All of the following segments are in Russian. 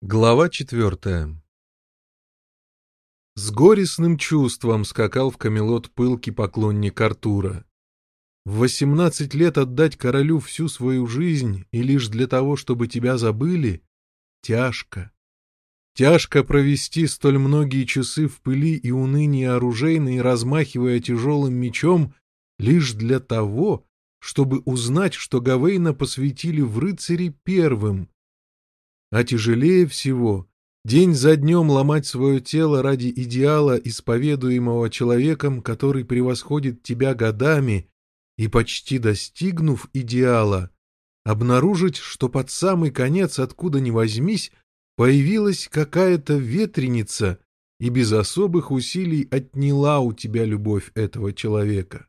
Глава четвертая С горестным чувством скакал в Камелот пылкий поклонник Артура. В восемнадцать лет отдать королю всю свою жизнь и лишь для того, чтобы тебя забыли, тяжко. Тяжко провести столь многие часы в пыли и унынии оружейной, размахивая тяжелым мечом, лишь для того, чтобы узнать, что Гавейна посвятили в рыцари первым, а тяжелее всего день за днем ломать свое тело ради идеала, исповедуемого человеком, который превосходит тебя годами, и, почти достигнув идеала, обнаружить, что под самый конец, откуда ни возьмись, появилась какая-то ветреница и без особых усилий отняла у тебя любовь этого человека.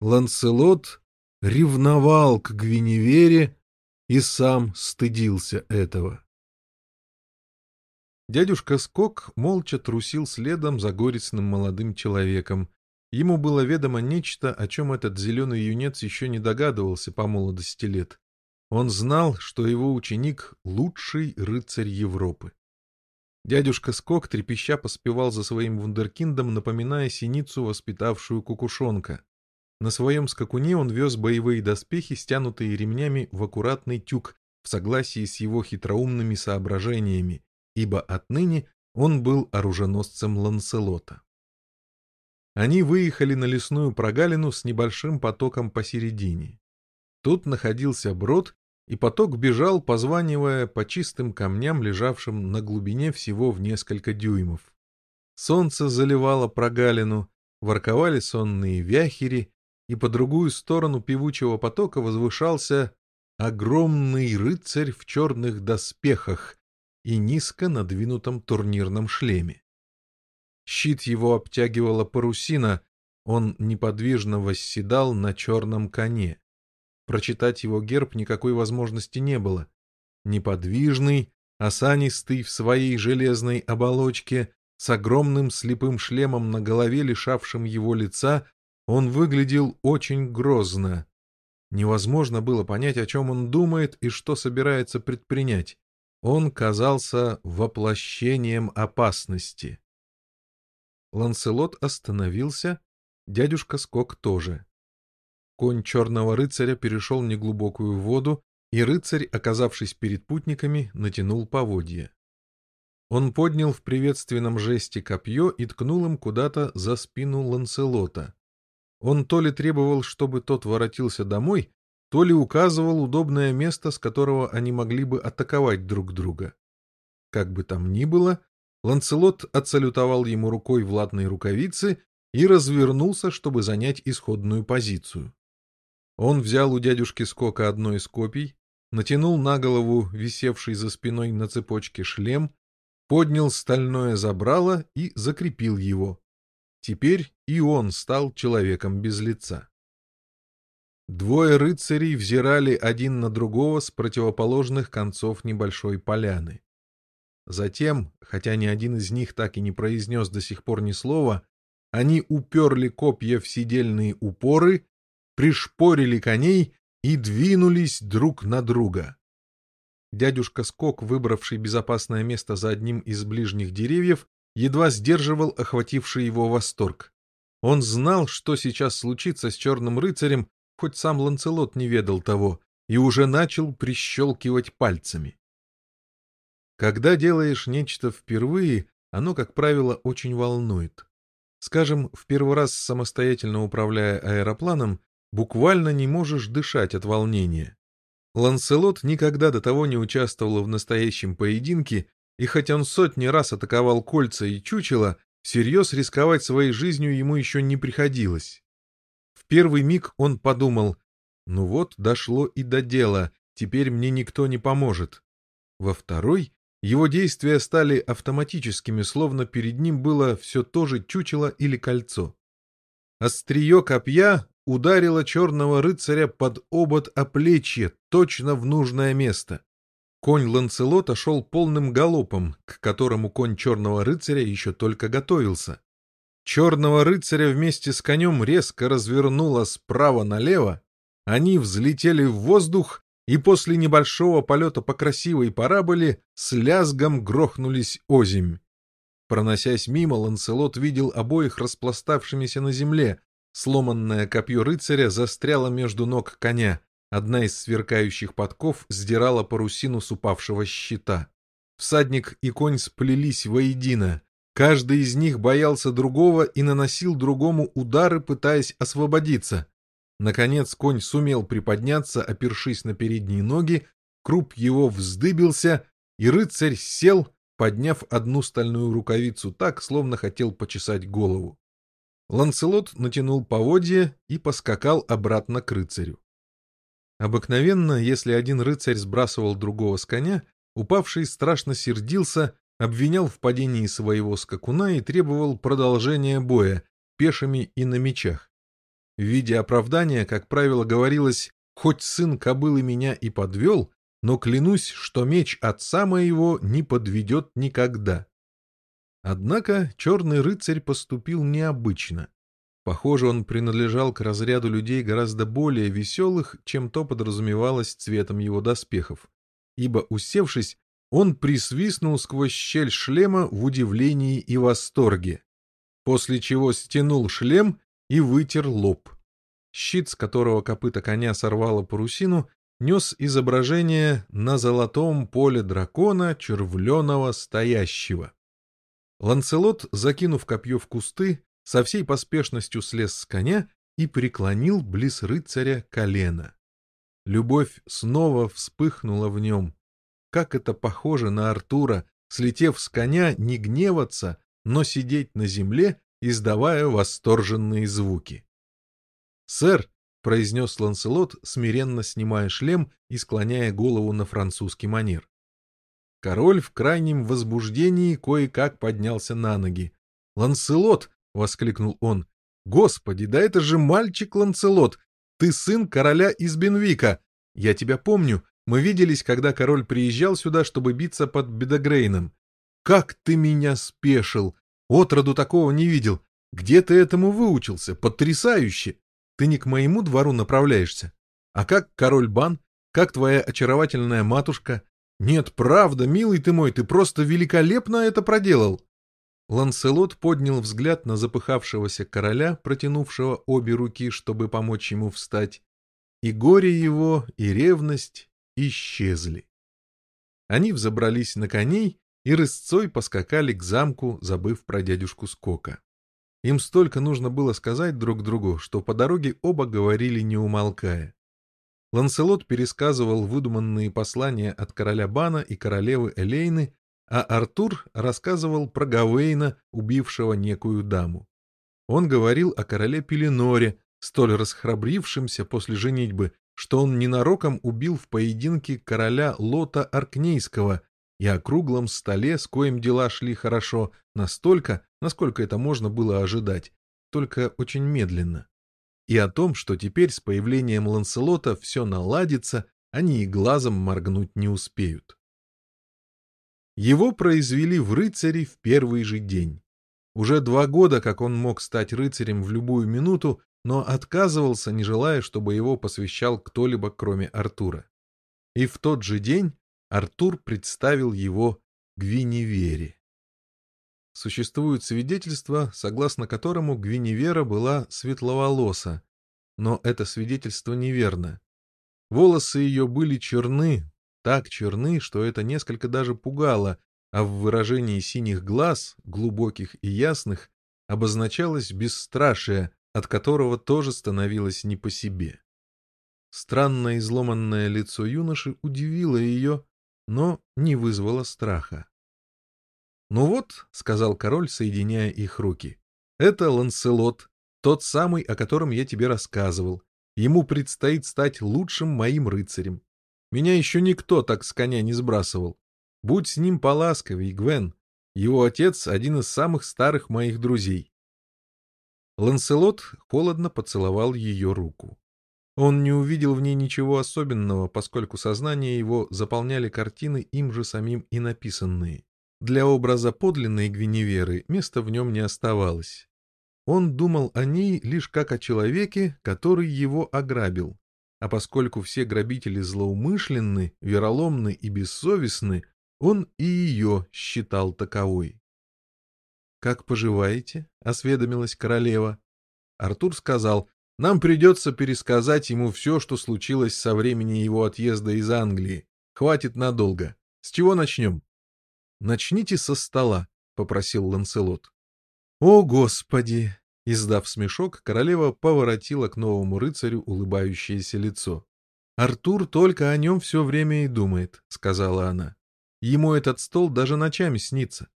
Ланселот ревновал к Гвиневере, и сам стыдился этого. Дядюшка Скок молча трусил следом за горестным молодым человеком. Ему было ведомо нечто, о чем этот зеленый юнец еще не догадывался по молодости лет. Он знал, что его ученик — лучший рыцарь Европы. Дядюшка Скок трепеща поспевал за своим вундеркиндом, напоминая синицу, воспитавшую кукушонка. На своем скакуне он вез боевые доспехи, стянутые ремнями в аккуратный тюк, в согласии с его хитроумными соображениями, ибо отныне он был оруженосцем Ланселота. Они выехали на лесную прогалину с небольшим потоком посередине. Тут находился брод, и поток бежал, позванивая по чистым камням, лежавшим на глубине всего в несколько дюймов. Солнце заливало прогалину, ворковали сонные вяхери, и по другую сторону певучего потока возвышался огромный рыцарь в черных доспехах и низко надвинутом турнирном шлеме. Щит его обтягивала парусина, он неподвижно восседал на черном коне. Прочитать его герб никакой возможности не было. Неподвижный, осанистый в своей железной оболочке, с огромным слепым шлемом на голове, лишавшим его лица, он выглядел очень грозно. Невозможно было понять, о чем он думает и что собирается предпринять. Он казался воплощением опасности. Ланселот остановился, дядюшка Скок тоже. Конь черного рыцаря перешел неглубокую воду, и рыцарь, оказавшись перед путниками, натянул поводья. Он поднял в приветственном жесте копье и ткнул им куда-то за спину Ланселота. Он то ли требовал, чтобы тот воротился домой, то ли указывал удобное место, с которого они могли бы атаковать друг друга. Как бы там ни было, Ланцелот отсалютовал ему рукой в латной рукавице и развернулся, чтобы занять исходную позицию. Он взял у дядюшки Скока одно из копий, натянул на голову висевший за спиной на цепочке шлем, поднял стальное забрало и закрепил его. Теперь и он стал человеком без лица. Двое рыцарей взирали один на другого с противоположных концов небольшой поляны. Затем, хотя ни один из них так и не произнес до сих пор ни слова, они уперли копья в сидельные упоры, пришпорили коней и двинулись друг на друга. Дядюшка Скок, выбравший безопасное место за одним из ближних деревьев, едва сдерживал охвативший его восторг. Он знал, что сейчас случится с черным рыцарем, хоть сам Ланцелот не ведал того, и уже начал прищелкивать пальцами. Когда делаешь нечто впервые, оно, как правило, очень волнует. Скажем, в первый раз самостоятельно управляя аэропланом, буквально не можешь дышать от волнения. Ланселот никогда до того не участвовал в настоящем поединке и хоть он сотни раз атаковал кольца и чучело, всерьез рисковать своей жизнью ему еще не приходилось. В первый миг он подумал, ну вот, дошло и до дела, теперь мне никто не поможет. Во второй его действия стали автоматическими, словно перед ним было все то же чучело или кольцо. Острие копья ударило черного рыцаря под обод о плечье, точно в нужное место. Конь Ланцелота шел полным галопом, к которому конь черного рыцаря еще только готовился. Черного рыцаря вместе с конем резко развернуло справа налево, они взлетели в воздух и после небольшого полета по красивой параболе с лязгом грохнулись озимь. Проносясь мимо, Ланселот видел обоих распластавшимися на земле. Сломанное копье рыцаря застряло между ног коня. Одна из сверкающих подков сдирала парусину с упавшего щита. Всадник и конь сплелись воедино. Каждый из них боялся другого и наносил другому удары, пытаясь освободиться. Наконец конь сумел приподняться, опершись на передние ноги, круп его вздыбился, и рыцарь сел, подняв одну стальную рукавицу так, словно хотел почесать голову. Ланцелот натянул поводья и поскакал обратно к рыцарю. Обыкновенно, если один рыцарь сбрасывал другого с коня, упавший страшно сердился, обвинял в падении своего скакуна и требовал продолжения боя, пешими и на мечах. В виде оправдания, как правило, говорилось «хоть сын кобылы меня и подвел, но клянусь, что меч отца моего не подведет никогда». Однако черный рыцарь поступил необычно. Похоже, он принадлежал к разряду людей гораздо более веселых, чем то подразумевалось цветом его доспехов, ибо, усевшись, он присвистнул сквозь щель шлема в удивлении и восторге, после чего стянул шлем и вытер лоб. Щит, с которого копыта коня сорвало парусину, нес изображение на золотом поле дракона, червленого стоящего. Ланцелот, закинув копье в кусты, со всей поспешностью слез с коня и преклонил близ рыцаря колено. Любовь снова вспыхнула в нем. Как это похоже на Артура, слетев с коня, не гневаться, но сидеть на земле издавая восторженные звуки. «Сэр», — произнес Ланселот, смиренно снимая шлем и склоняя голову на французский манер. Король в крайнем возбуждении кое-как поднялся на ноги. «Ланселот!» — воскликнул он. «Господи, да это же мальчик Ланселот! Ты сын короля из Бенвика! Я тебя помню, мы виделись, когда король приезжал сюда, чтобы биться под Бедогрейном. Как ты меня спешил! Отроду такого не видел. Где ты этому выучился? Потрясающе! Ты не к моему двору направляешься? А как король Бан? Как твоя очаровательная матушка? Нет, правда, милый ты мой, ты просто великолепно это проделал!» Ланселот поднял взгляд на запыхавшегося короля, протянувшего обе руки, чтобы помочь ему встать, и горе его, и ревность исчезли. Они взобрались на коней и рысцой поскакали к замку, забыв про дядюшку Скока. Им столько нужно было сказать друг другу, что по дороге оба говорили не умолкая. Ланселот пересказывал выдуманные послания от короля Бана и королевы Элейны, а Артур рассказывал про Гавейна, убившего некую даму. Он говорил о короле Пеленоре, столь расхрабрившемся после женитьбы, что он ненароком убил в поединке короля Лота Аркнейского, и о круглом столе, с коим дела шли хорошо, настолько, насколько это можно было ожидать, только очень медленно. И о том, что теперь с появлением Ланселота все наладится, они и глазом моргнуть не успеют. Его произвели в рыцари в первый же день. Уже два года, как он мог стать рыцарем в любую минуту, но отказывался, не желая, чтобы его посвящал кто-либо, кроме Артура. И в тот же день Артур представил его Гвиневере. Существуют свидетельства, согласно которому Гвиневера была светловолоса, но это свидетельство неверно. Волосы ее были черны, так черны, что это несколько даже пугало, а в выражении синих глаз, глубоких и ясных, обозначалось бесстрашие, от которого тоже становилось не по себе. Странное изломанное лицо юноши удивило ее, но не вызвало страха. «Ну вот», — сказал король, соединяя их руки, — «это Ланселот, тот самый, о котором я тебе рассказывал. Ему предстоит стать лучшим моим рыцарем. Меня еще никто так с коня не сбрасывал. Будь с ним поласковей, Гвен. Его отец — один из самых старых моих друзей». Ланселот холодно поцеловал ее руку. Он не увидел в ней ничего особенного, поскольку сознание его заполняли картины им же самим и написанные. Для образа подлинной Гвиневеры места в нем не оставалось. Он думал о ней лишь как о человеке, который его ограбил. А поскольку все грабители злоумышленны, вероломны и бессовестны, он и ее считал таковой. «Как поживаете?» — осведомилась королева. Артур сказал, «Нам придется пересказать ему все, что случилось со времени его отъезда из Англии. Хватит надолго. С чего начнем?» «Начните со стола», — попросил Ланселот. «О, Господи!» — издав смешок, королева поворотила к новому рыцарю улыбающееся лицо. «Артур только о нем все время и думает», — сказала она. «Ему этот стол даже ночами снится.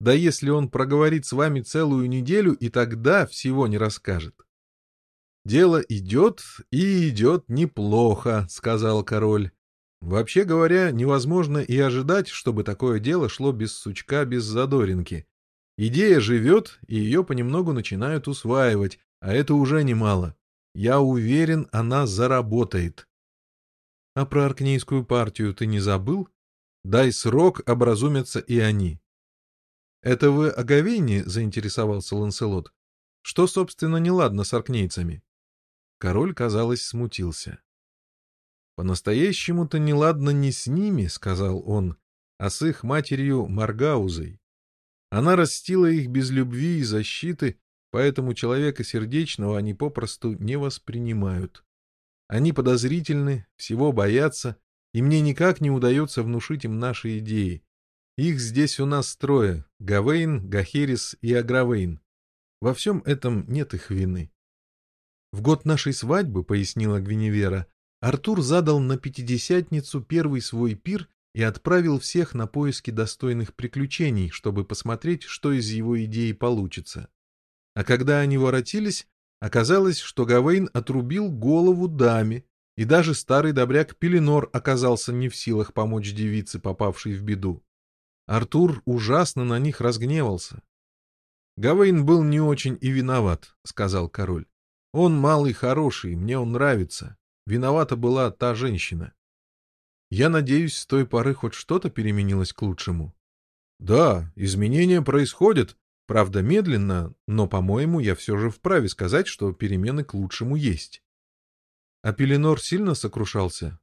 Да если он проговорит с вами целую неделю, и тогда всего не расскажет. «Дело идет и идет неплохо», — сказал король. «Вообще говоря, невозможно и ожидать, чтобы такое дело шло без сучка, без задоринки. Идея живет, и ее понемногу начинают усваивать, а это уже немало. Я уверен, она заработает». «А про аркнейскую партию ты не забыл? Дай срок, образумятся и они. «Это вы о Гавине?» — заинтересовался Ланселот. «Что, собственно, неладно с аркнейцами?» Король, казалось, смутился. «По-настоящему-то неладно не с ними», — сказал он, — «а с их матерью Маргаузой. Она растила их без любви и защиты, поэтому человека сердечного они попросту не воспринимают. Они подозрительны, всего боятся, и мне никак не удается внушить им наши идеи. Их здесь у нас трое — Гавейн, Гахерис и Агравейн. Во всем этом нет их вины. В год нашей свадьбы, — пояснила Гвиневера, — Артур задал на Пятидесятницу первый свой пир и отправил всех на поиски достойных приключений, чтобы посмотреть, что из его идеи получится. А когда они воротились, оказалось, что Гавейн отрубил голову даме, и даже старый добряк Пеленор оказался не в силах помочь девице, попавшей в беду. Артур ужасно на них разгневался. «Гавейн был не очень и виноват», — сказал король. «Он малый хороший, мне он нравится. Виновата была та женщина». «Я надеюсь, с той поры хоть что-то переменилось к лучшему». «Да, изменения происходят, правда медленно, но, по-моему, я все же вправе сказать, что перемены к лучшему есть». «А Пеленор сильно сокрушался?»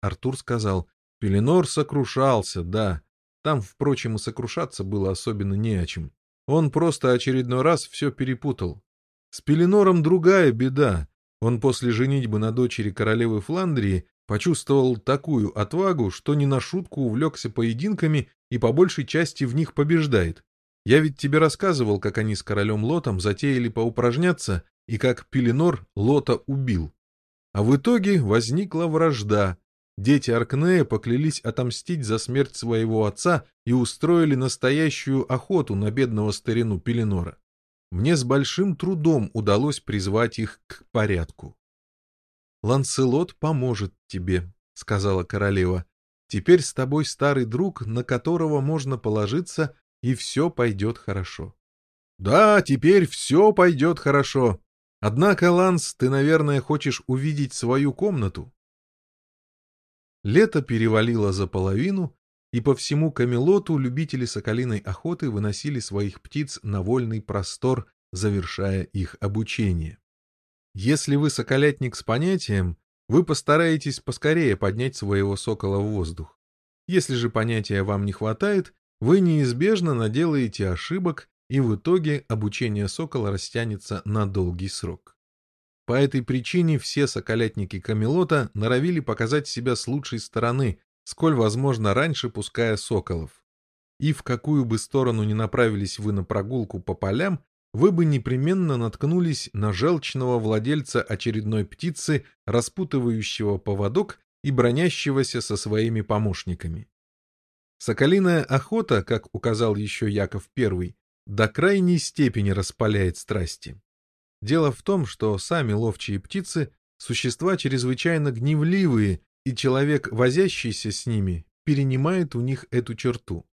Артур сказал, «Пеленор сокрушался, да, там, впрочем, и сокрушаться было особенно не о чем. Он просто очередной раз все перепутал. С Пеленором другая беда. Он после женитьбы на дочери королевы Фландрии почувствовал такую отвагу, что не на шутку увлекся поединками и по большей части в них побеждает. Я ведь тебе рассказывал, как они с королем Лотом затеяли поупражняться и как Пеленор Лота убил. А в итоге возникла вражда, Дети Аркнея поклялись отомстить за смерть своего отца и устроили настоящую охоту на бедного старину Пеленора. Мне с большим трудом удалось призвать их к порядку. «Ланселот поможет тебе», — сказала королева. «Теперь с тобой старый друг, на которого можно положиться, и все пойдет хорошо». «Да, теперь все пойдет хорошо. Однако, Ланс, ты, наверное, хочешь увидеть свою комнату?» Лето перевалило за половину, и по всему Камелоту любители соколиной охоты выносили своих птиц на вольный простор, завершая их обучение. Если вы соколятник с понятием, вы постараетесь поскорее поднять своего сокола в воздух. Если же понятия вам не хватает, вы неизбежно наделаете ошибок, и в итоге обучение сокола растянется на долгий срок. По этой причине все соколятники Камелота норовили показать себя с лучшей стороны, сколь возможно раньше пуская соколов. И в какую бы сторону ни направились вы на прогулку по полям, вы бы непременно наткнулись на желчного владельца очередной птицы, распутывающего поводок и бронящегося со своими помощниками. Соколиная охота, как указал еще Яков I, до крайней степени распаляет страсти. Дело в том, что сами ловчие птицы — существа чрезвычайно гневливые, и человек, возящийся с ними, перенимает у них эту черту.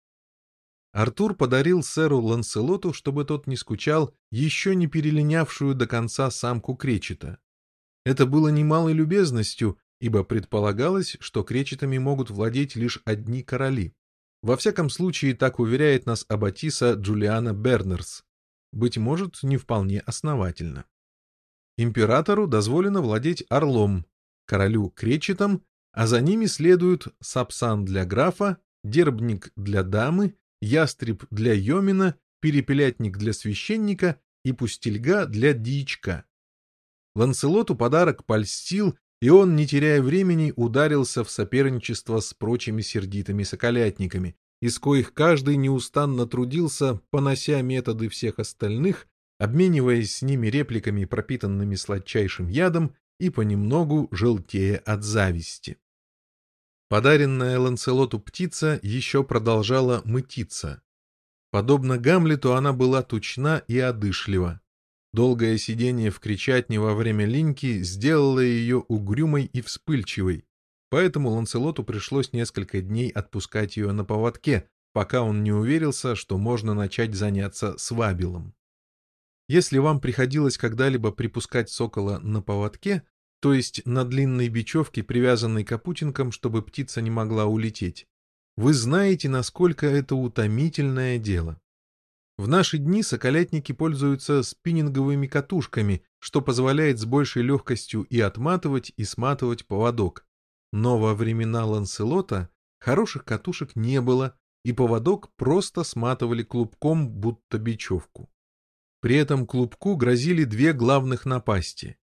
Артур подарил сэру Ланселоту, чтобы тот не скучал, еще не перелинявшую до конца самку кречета. Это было немалой любезностью, ибо предполагалось, что кречетами могут владеть лишь одни короли. Во всяком случае, так уверяет нас Аббатиса Джулиана Бернерс, быть может, не вполне основательно. Императору дозволено владеть орлом. королю кречетом, а за ними следуют сапсан для графа, дербник для дамы, ястреб для йомина, перепелятник для священника и пустельга для дичка. Ланселоту подарок польстил, и он, не теряя времени, ударился в соперничество с прочими сердитыми соколятниками, из коих каждый неустанно трудился, понося методы всех остальных, обмениваясь с ними репликами, пропитанными сладчайшим ядом, и понемногу желтея от зависти. Подаренная Ланселоту птица еще продолжала мытиться. Подобно Гамлету она была тучна и одышлива. Долгое сидение в кричатне во время линьки сделало ее угрюмой и вспыльчивой, поэтому Ланселоту пришлось несколько дней отпускать ее на поводке, пока он не уверился, что можно начать заняться свабилом. Если вам приходилось когда-либо припускать сокола на поводке, то есть на длинной бечевке, привязанной капутинком, чтобы птица не могла улететь, вы знаете, насколько это утомительное дело. В наши дни соколятники пользуются спиннинговыми катушками, что позволяет с большей легкостью и отматывать, и сматывать поводок. Но во времена Ланселота хороших катушек не было, и поводок просто сматывали клубком, будто бечевку. При этом клубку грозили две главных напасти.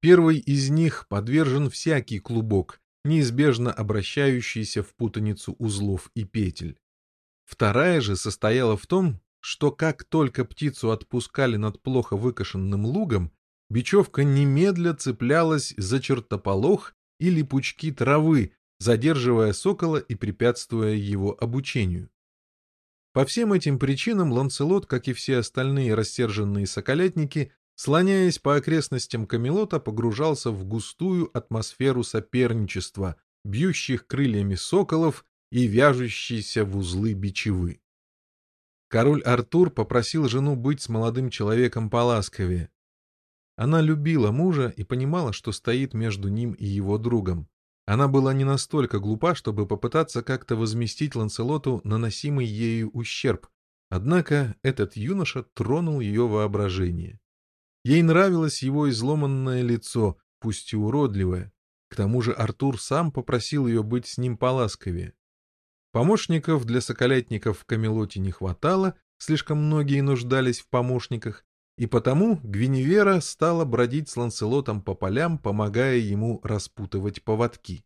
Первый из них подвержен всякий клубок, неизбежно обращающийся в путаницу узлов и петель. Вторая же состояла в том, что как только птицу отпускали над плохо выкошенным лугом, бечевка немедля цеплялась за чертополох или пучки травы, задерживая сокола и препятствуя его обучению. По всем этим причинам Ланцелот, как и все остальные рассерженные соколятники, слоняясь по окрестностям Камелота, погружался в густую атмосферу соперничества, бьющих крыльями соколов и вяжущиеся в узлы бичевы. Король Артур попросил жену быть с молодым человеком поласковее. Она любила мужа и понимала, что стоит между ним и его другом. Она была не настолько глупа, чтобы попытаться как-то возместить Ланселоту наносимый ею ущерб, однако этот юноша тронул ее воображение. Ей нравилось его изломанное лицо, пусть и уродливое. К тому же Артур сам попросил ее быть с ним поласковее. Помощников для соколятников в Камелоте не хватало, слишком многие нуждались в помощниках, и потому Гвиневера стала бродить с Ланселотом по полям, помогая ему распутывать поводки.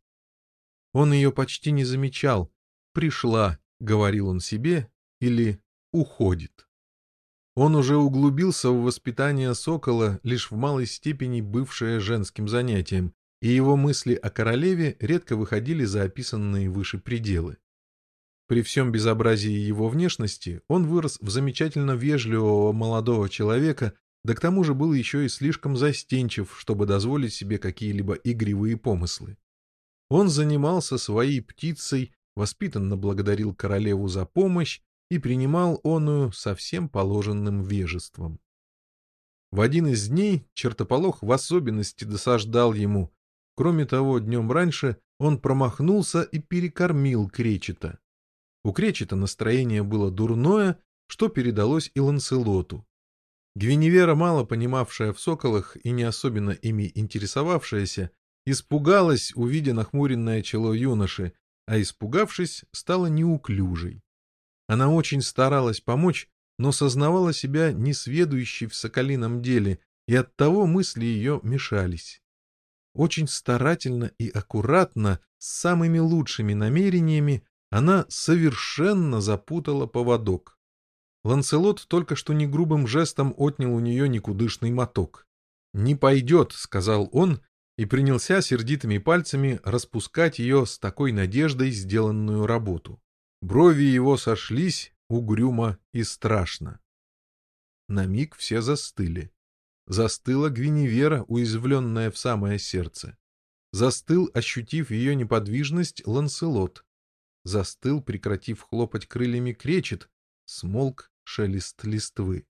Он ее почти не замечал. «Пришла», — говорил он себе, или «уходит». Он уже углубился в воспитание сокола, лишь в малой степени бывшее женским занятием, и его мысли о королеве редко выходили за описанные выше пределы. При всем безобразии его внешности он вырос в замечательно вежливого молодого человека, да к тому же был еще и слишком застенчив, чтобы дозволить себе какие-либо игривые помыслы. Он занимался своей птицей, воспитанно благодарил королеву за помощь и принимал оную со всем положенным вежеством. В один из дней чертополох в особенности досаждал ему. Кроме того, днем раньше он промахнулся и перекормил кречета. У Кречета настроение было дурное, что передалось и Ланселоту. Гвиневера, мало понимавшая в соколах и не особенно ими интересовавшаяся, испугалась, увидя нахмуренное чело юноши, а испугавшись, стала неуклюжей. Она очень старалась помочь, но сознавала себя несведущей в соколином деле, и оттого мысли ее мешались. Очень старательно и аккуратно, с самыми лучшими намерениями, она совершенно запутала поводок. Ланселот только что не грубым жестом отнял у нее никудышный моток. «Не пойдет», — сказал он, и принялся сердитыми пальцами распускать ее с такой надеждой сделанную работу. Брови его сошлись угрюмо и страшно. На миг все застыли. Застыла Гвиневера, уязвленная в самое сердце. Застыл, ощутив ее неподвижность, Ланселот застыл, прекратив хлопать крыльями кречет, смолк шелест листвы.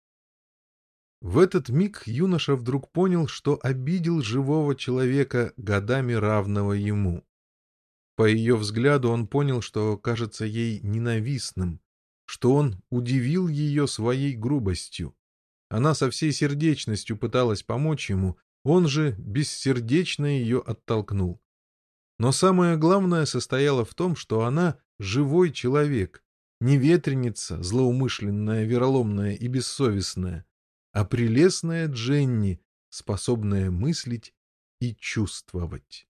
В этот миг юноша вдруг понял, что обидел живого человека, годами равного ему. По ее взгляду он понял, что кажется ей ненавистным, что он удивил ее своей грубостью. Она со всей сердечностью пыталась помочь ему, он же бессердечно ее оттолкнул. Но самое главное состояло в том, что она живой человек, не ветреница, злоумышленная, вероломная и бессовестная, а прелестная Дженни, способная мыслить и чувствовать.